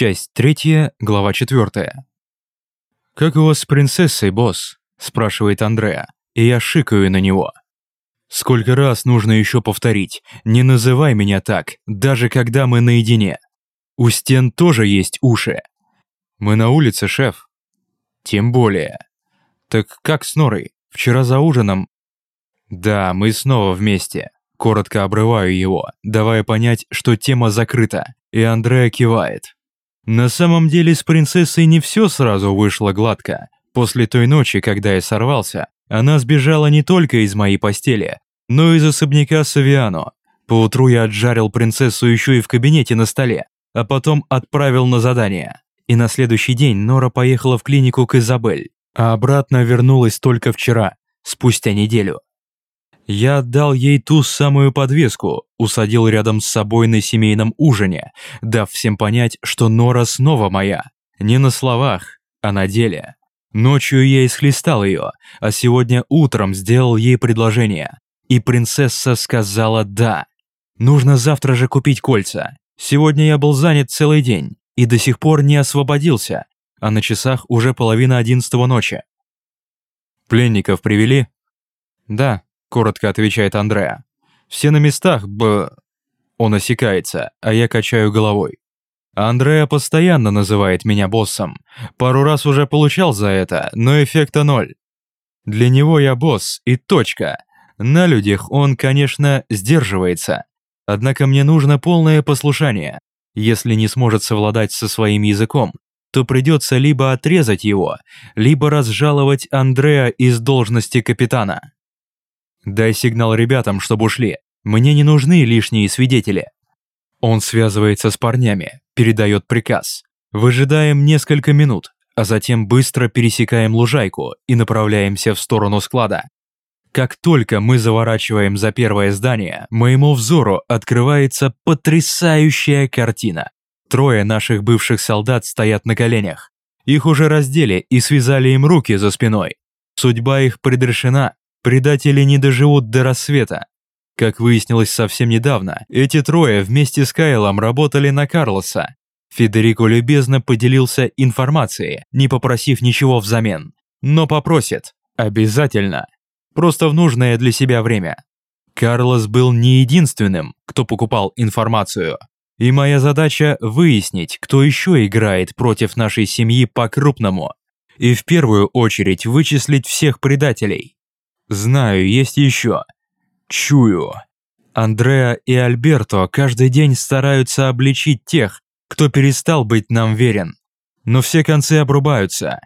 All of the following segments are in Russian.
Часть третья, глава четвертая. «Как у вас с принцессой, босс?» – спрашивает Андреа, и я шикаю на него. «Сколько раз нужно еще повторить? Не называй меня так, даже когда мы наедине. У стен тоже есть уши. Мы на улице, шеф. Тем более. Так как с Норой? Вчера за ужином...» «Да, мы снова вместе». Коротко обрываю его, давая понять, что тема закрыта, и Андреа кивает. На самом деле с принцессой не все сразу вышло гладко. После той ночи, когда я сорвался, она сбежала не только из моей постели, но и из особняка Савиано. Поутру я отжарил принцессу еще и в кабинете на столе, а потом отправил на задание. И на следующий день Нора поехала в клинику к Изабель, а обратно вернулась только вчера, спустя неделю. Я отдал ей ту самую подвеску, усадил рядом с собой на семейном ужине, дав всем понять, что Нора снова моя. Не на словах, а на деле. Ночью я исхлестал ее, а сегодня утром сделал ей предложение. И принцесса сказала «да». Нужно завтра же купить кольца. Сегодня я был занят целый день и до сих пор не освободился, а на часах уже половина одиннадцатого ночи. Пленников привели? Да, коротко отвечает Андреа. Все на местах, б... Он осекается, а я качаю головой. Андреа постоянно называет меня боссом. Пару раз уже получал за это, но эффекта ноль. Для него я босс и точка. На людях он, конечно, сдерживается. Однако мне нужно полное послушание. Если не сможет совладать со своим языком, то придется либо отрезать его, либо разжаловать Андреа из должности капитана. Дай сигнал ребятам, чтобы ушли. Мне не нужны лишние свидетели. Он связывается с парнями, передает приказ. Выжидаем несколько минут, а затем быстро пересекаем лужайку и направляемся в сторону склада. Как только мы заворачиваем за первое здание, моему взору открывается потрясающая картина. Трое наших бывших солдат стоят на коленях. Их уже раздели и связали им руки за спиной. Судьба их предрешена, Предатели не доживут до рассвета. Как выяснилось совсем недавно, эти трое вместе с Кайлом работали на Карлоса. Федерико любезно поделился информацией, не попросив ничего взамен. Но попросит. Обязательно. Просто в нужное для себя время. Карлос был не единственным, кто покупал информацию. И моя задача выяснить, кто еще играет против нашей семьи по-крупному. И в первую очередь вычислить всех предателей. Знаю, есть еще. Чую. Андреа и Альберто каждый день стараются обличить тех, кто перестал быть нам верен. Но все концы обрубаются.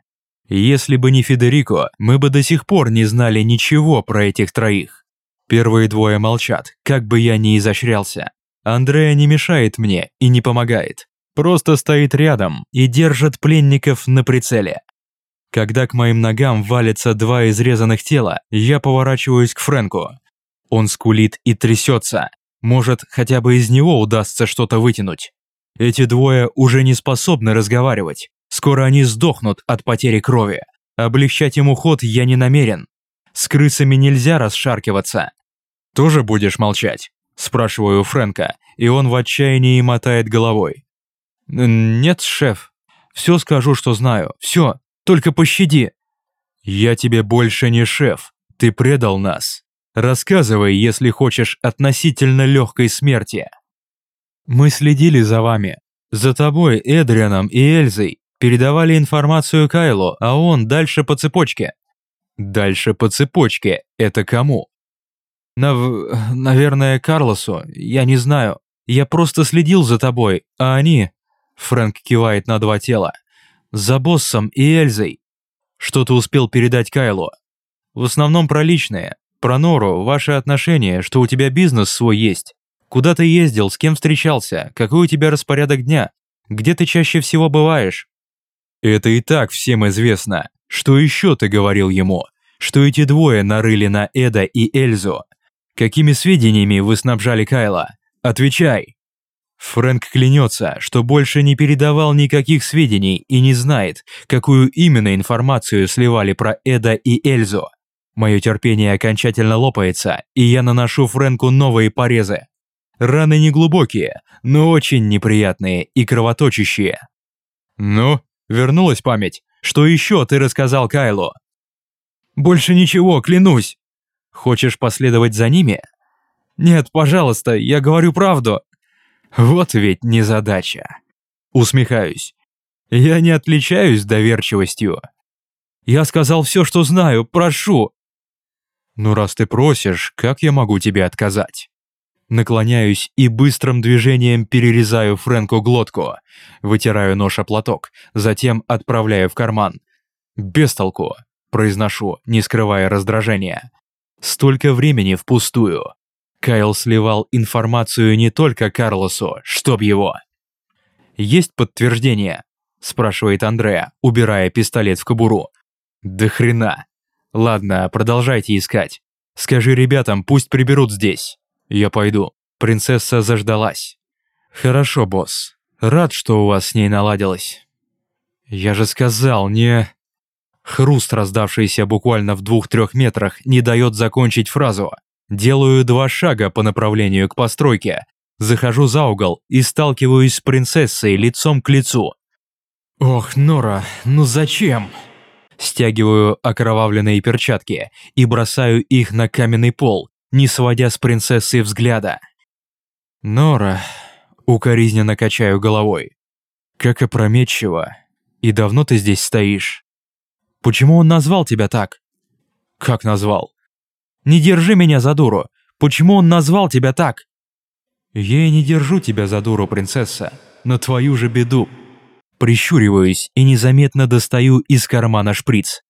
Если бы не Федерико, мы бы до сих пор не знали ничего про этих троих. Первые двое молчат, как бы я ни изощрялся. Андреа не мешает мне и не помогает. Просто стоит рядом и держит пленников на прицеле. Когда к моим ногам валятся два изрезанных тела, я поворачиваюсь к Фрэнку. Он скулит и трясется. Может, хотя бы из него удастся что-то вытянуть. Эти двое уже не способны разговаривать. Скоро они сдохнут от потери крови. Облегчать ему ход я не намерен. С крысами нельзя расшаркиваться. «Тоже будешь молчать?» – спрашиваю Фрэнка, и он в отчаянии мотает головой. «Нет, шеф. Все скажу, что знаю. Все, только пощади!» «Я тебе больше не шеф, ты предал нас. Рассказывай, если хочешь, относительно легкой смерти». «Мы следили за вами. За тобой, Эдрианом и Эльзой. Передавали информацию Кайлу, а он дальше по цепочке». «Дальше по цепочке. Это кому?» Нав... «Наверное, Карлосу. Я не знаю. Я просто следил за тобой, а они...» Фрэнк кивает на два тела за боссом и Эльзой. Что ты успел передать Кайлу? В основном про личное, про Нору, ваши отношения, что у тебя бизнес свой есть. Куда ты ездил, с кем встречался, какой у тебя распорядок дня, где ты чаще всего бываешь? Это и так всем известно. Что еще ты говорил ему? Что эти двое нарыли на Эда и Эльзу? Какими сведениями вы снабжали Кайла? Отвечай. Фрэнк клянется, что больше не передавал никаких сведений и не знает, какую именно информацию сливали про Эда и Эльзу. Мое терпение окончательно лопается, и я наношу Фрэнку новые порезы. Раны не глубокие, но очень неприятные и кровоточащие. Ну, вернулась память. Что еще ты рассказал Кайлу? Больше ничего, клянусь. Хочешь последовать за ними? Нет, пожалуйста, я говорю правду. Вот ведь незадача. Усмехаюсь. Я не отличаюсь доверчивостью. Я сказал все, что знаю, прошу. Ну раз ты просишь, как я могу тебе отказать? Наклоняюсь и быстрым движением перерезаю Фрэнку глотку, вытираю нож о платок, затем отправляю в карман. Без толку, произношу, не скрывая раздражения. Столько времени впустую. Кайл сливал информацию не только Карлосу, чтоб его. «Есть подтверждение?» – спрашивает Андреа, убирая пистолет в кобуру. «Да хрена. Ладно, продолжайте искать. Скажи ребятам, пусть приберут здесь. Я пойду. Принцесса заждалась». «Хорошо, босс. Рад, что у вас с ней наладилось». «Я же сказал, не...» Хруст, раздавшийся буквально в двух-трех метрах, не дает закончить фразу. Делаю два шага по направлению к постройке, захожу за угол и сталкиваюсь с принцессой лицом к лицу. «Ох, Нора, ну зачем?» Стягиваю окровавленные перчатки и бросаю их на каменный пол, не сводя с принцессы взгляда. «Нора...» — укоризненно качаю головой. «Как опрометчиво. И давно ты здесь стоишь? Почему он назвал тебя так?» «Как назвал?» «Не держи меня за дуру. Почему он назвал тебя так?» «Я и не держу тебя за дуру, принцесса. На твою же беду». Прищуриваюсь и незаметно достаю из кармана шприц.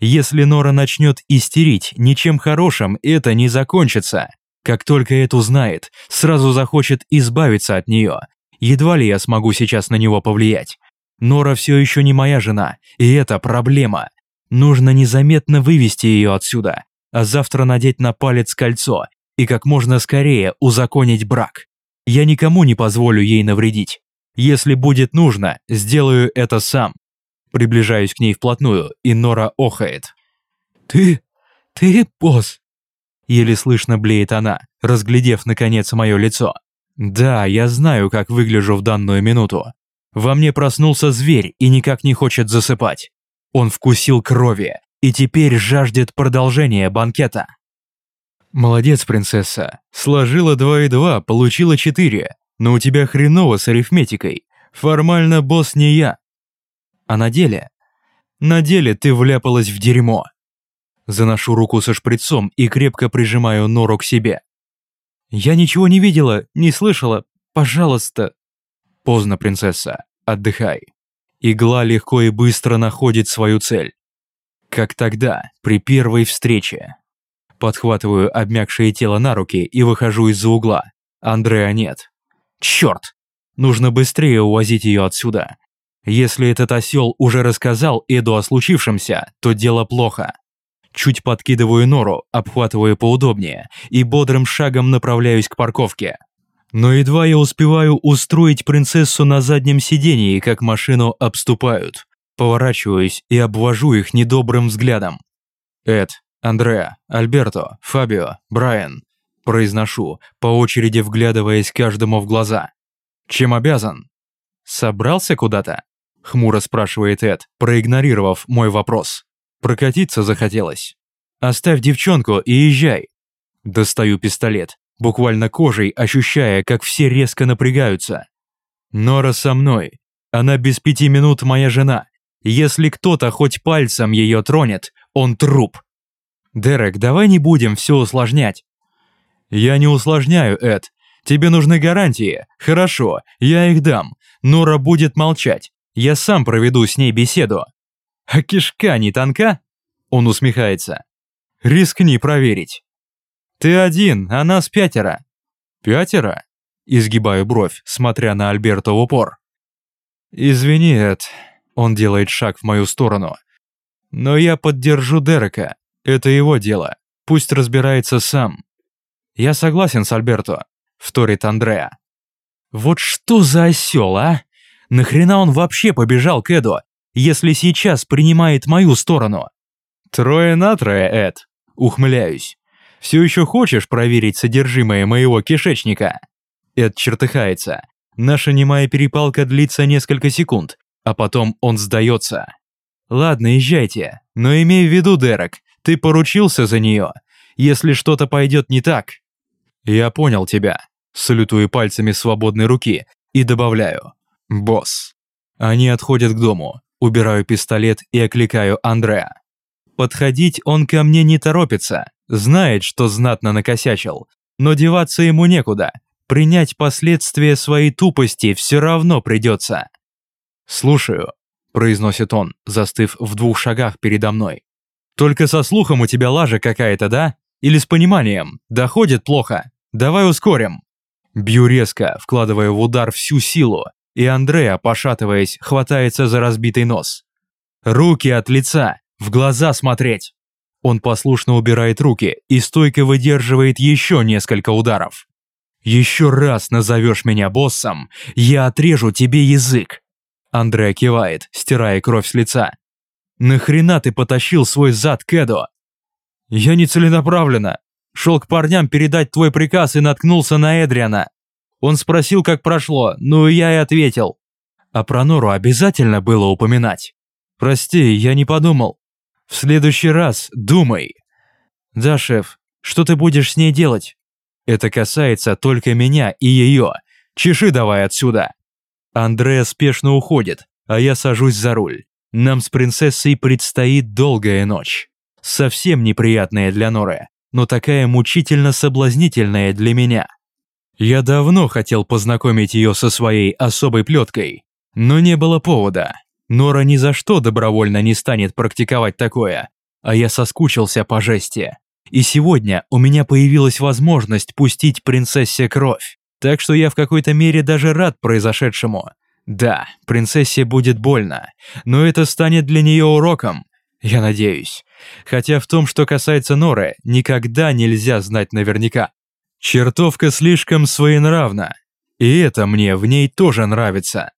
Если Нора начнет истерить, ничем хорошим это не закончится. Как только это узнает, сразу захочет избавиться от нее. Едва ли я смогу сейчас на него повлиять. Нора все еще не моя жена, и это проблема. Нужно незаметно вывести ее отсюда, а завтра надеть на палец кольцо и как можно скорее узаконить брак. Я никому не позволю ей навредить. Если будет нужно, сделаю это сам. Приближаюсь к ней вплотную, и Нора охает. «Ты... ты босс!» Еле слышно блеет она, разглядев наконец мое лицо. «Да, я знаю, как выгляжу в данную минуту. Во мне проснулся зверь и никак не хочет засыпать. Он вкусил крови и теперь жаждет продолжения банкета». «Молодец, принцесса. Сложила два и два, получила четыре. Но у тебя хреново с арифметикой. Формально босс не я, а на деле? На деле ты вляпалась в дерьмо. Заношу руку со шприцом и крепко прижимаю Нору к себе. Я ничего не видела, не слышала. Пожалуйста. Поздно, принцесса. Отдыхай. Игла легко и быстро находит свою цель. Как тогда, при первой встрече. Подхватываю обмякшее тело на руки и выхожу из-за угла. Андреа нет. Черт! Нужно быстрее увозить ее отсюда. Если этот осел уже рассказал Эду о случившемся, то дело плохо. Чуть подкидываю нору, обхватываю поудобнее и бодрым шагом направляюсь к парковке. Но едва я успеваю устроить принцессу на заднем сидении, как машину обступают. Поворачиваюсь и обвожу их недобрым взглядом. «Эд, Андреа, Альберто, Фабио, Брайан», произношу, по очереди вглядываясь каждому в глаза. «Чем обязан?» «Собрался куда-то?» — хмуро спрашивает Эд, проигнорировав мой вопрос. «Прокатиться захотелось. Оставь девчонку и езжай». Достаю пистолет, буквально кожей ощущая, как все резко напрягаются. Нора со мной. Она без пяти минут моя жена. Если кто-то хоть пальцем ее тронет, он труп. Дерек, давай не будем все усложнять. Я не усложняю, Эд. Тебе нужны гарантии. Хорошо, я их дам. Нора будет молчать. Я сам проведу с ней беседу. А кишка не тонка? Он усмехается. Рискни проверить. Ты один, а нас пятеро. Пятеро? Изгибаю бровь, смотря на Альберта в упор. Извини, Эд. Он делает шаг в мою сторону. Но я поддержу Дерека. Это его дело. Пусть разбирается сам. Я согласен с Альберто, вторит Андреа. Вот что за осел, а? Нахрена он вообще побежал к Эду, если сейчас принимает мою сторону? Трое на трое, Эд. Ухмыляюсь. Все еще хочешь проверить содержимое моего кишечника? Эд чертыхается. Наша немая перепалка длится несколько секунд, А потом он сдается. Ладно, езжайте, но имей в виду, Дерек, ты поручился за нее. Если что-то пойдет не так... Я понял тебя. Салютую пальцами свободной руки и добавляю. Босс. Они отходят к дому. Убираю пистолет и окликаю Андреа. Подходить он ко мне не торопится, знает, что знатно накосячил, но деваться ему некуда. Принять последствия своей тупости все равно придется. «Слушаю», – произносит он, застыв в двух шагах передо мной. «Только со слухом у тебя лажа какая-то, да? Или с пониманием? Доходит плохо? Давай ускорим». Бью резко, вкладывая в удар всю силу, и Андреа, пошатываясь, хватается за разбитый нос. «Руки от лица! В глаза смотреть!» Он послушно убирает руки и стойко выдерживает еще несколько ударов. «Еще раз назовешь меня боссом, я отрежу тебе язык!» Андреа кивает, стирая кровь с лица. «Нахрена ты потащил свой зад к Эду?» «Я не целенаправленно. Шел к парням передать твой приказ и наткнулся на Эдриана. Он спросил, как прошло, ну и я и ответил. А про Нору обязательно было упоминать. Прости, я не подумал. В следующий раз думай. Да, шеф, что ты будешь с ней делать? Это касается только меня и ее. Чеши давай отсюда. Андреа спешно уходит, а я сажусь за руль. Нам с принцессой предстоит долгая ночь. Совсем неприятная для Норы, но такая мучительно соблазнительная для меня. Я давно хотел познакомить ее со своей особой плеткой, но не было повода. Нора ни за что добровольно не станет практиковать такое, а я соскучился по жести. И сегодня у меня появилась возможность пустить принцессе кровь, так что я в какой-то мере даже рад произошедшему. Да, принцессе будет больно, но это станет для нее уроком, я надеюсь. Хотя в том, что касается Норы, никогда нельзя знать наверняка. Чертовка слишком своенравна, и это мне в ней тоже нравится.